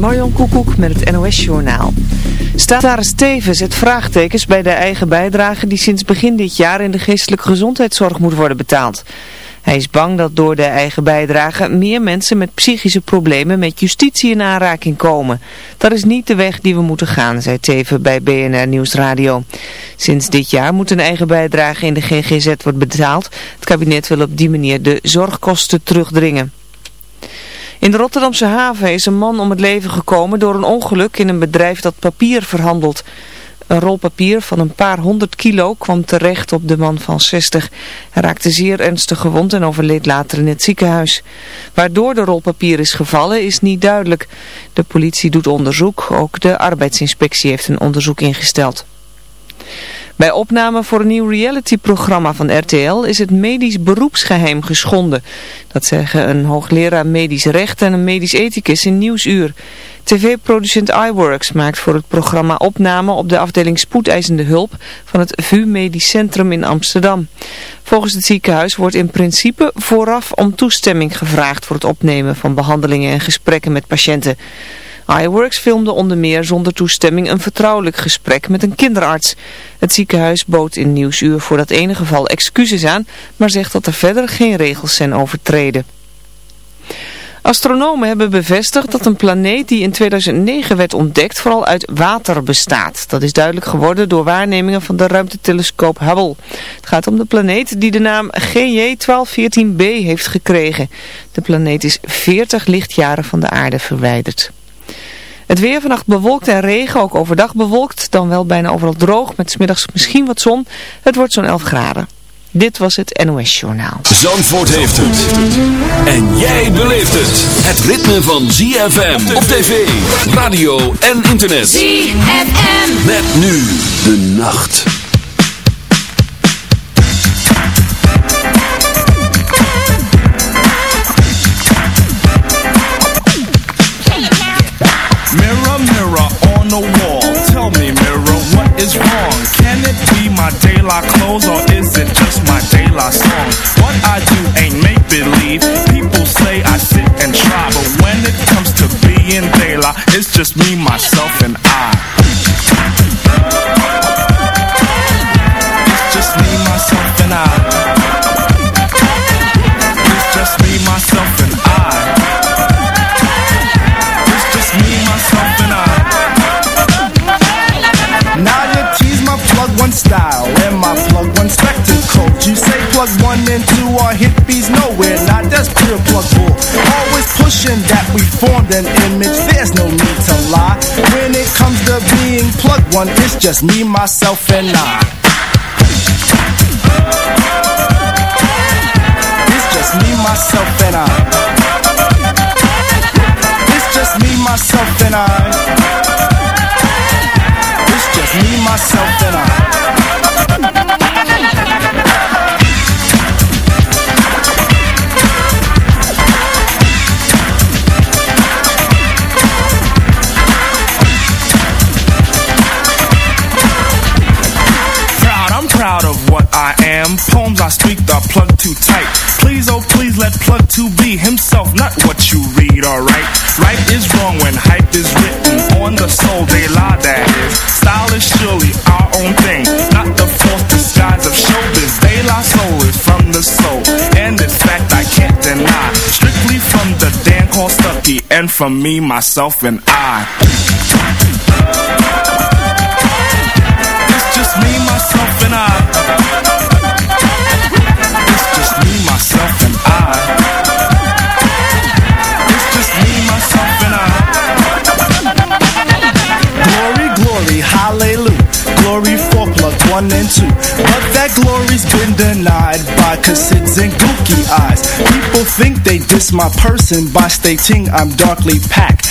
Marjon Koekoek met het NOS-journaal. Staatssecretaris Steven zet vraagtekens bij de eigen bijdrage die sinds begin dit jaar in de geestelijke gezondheidszorg moet worden betaald. Hij is bang dat door de eigen bijdrage meer mensen met psychische problemen met justitie in aanraking komen. Dat is niet de weg die we moeten gaan, zei Teven bij BNR Nieuwsradio. Sinds dit jaar moet een eigen bijdrage in de GGZ worden betaald. Het kabinet wil op die manier de zorgkosten terugdringen. In de Rotterdamse haven is een man om het leven gekomen door een ongeluk in een bedrijf dat papier verhandelt. Een rol papier van een paar honderd kilo kwam terecht op de man van 60. Hij raakte zeer ernstig gewond en overleed later in het ziekenhuis. Waardoor de rol papier is gevallen is niet duidelijk. De politie doet onderzoek, ook de arbeidsinspectie heeft een onderzoek ingesteld. Bij opname voor een nieuw realityprogramma van RTL is het medisch beroepsgeheim geschonden. Dat zeggen een hoogleraar medisch recht en een medisch ethicus in Nieuwsuur. TV-producent iWorks maakt voor het programma opname op de afdeling spoedeisende hulp van het VU Medisch Centrum in Amsterdam. Volgens het ziekenhuis wordt in principe vooraf om toestemming gevraagd voor het opnemen van behandelingen en gesprekken met patiënten iWorks filmde onder meer zonder toestemming een vertrouwelijk gesprek met een kinderarts. Het ziekenhuis bood in Nieuwsuur voor dat ene geval excuses aan, maar zegt dat er verder geen regels zijn overtreden. Astronomen hebben bevestigd dat een planeet die in 2009 werd ontdekt vooral uit water bestaat. Dat is duidelijk geworden door waarnemingen van de ruimtetelescoop Hubble. Het gaat om de planeet die de naam GJ1214b heeft gekregen. De planeet is 40 lichtjaren van de aarde verwijderd. Het weer vannacht bewolkt en regen, ook overdag bewolkt, dan wel bijna overal droog, met smiddags misschien wat zon. Het wordt zo'n 11 graden. Dit was het NOS Journaal. Zandvoort heeft het. En jij beleeft het. Het ritme van ZFM op tv, radio en internet. ZFM. Met nu de nacht. Or is it just my daylight song? What I do ain't make believe. People say I sit and try, but when it comes to being daylight, it's just me, myself, and I. are hippies nowhere. Not that's pure plug. Always pushing that we formed an image. There's no need to lie. When it comes to being plug one, it's just me, myself, and I. It's just me, myself, and I. It's just me, myself, and I. It's just me, myself, and I. Right is wrong when hype is written on the soul, they lie, that is. Style is surely our own thing, not the false disguise of showbiz. They lie soul is from the soul, and this fact I can't deny. Strictly from the Dan called Stucky, and from me, myself, and I. one and two. But that glory's been denied by cassids and gookie eyes. People think they diss my person by stating I'm darkly packed.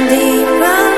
ook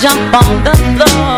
jump on the floor.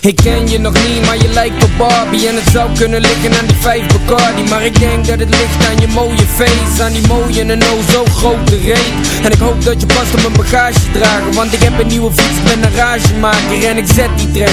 ik ken je nog niet, maar je lijkt op Barbie. En het zou kunnen liggen aan die vijf Bacardi. Maar ik denk dat het ligt aan je mooie face Aan die mooie en oh zo grote reet. En ik hoop dat je past op mijn bagage dragen Want ik heb een nieuwe fiets, ben een ragemaker En ik zet die trein,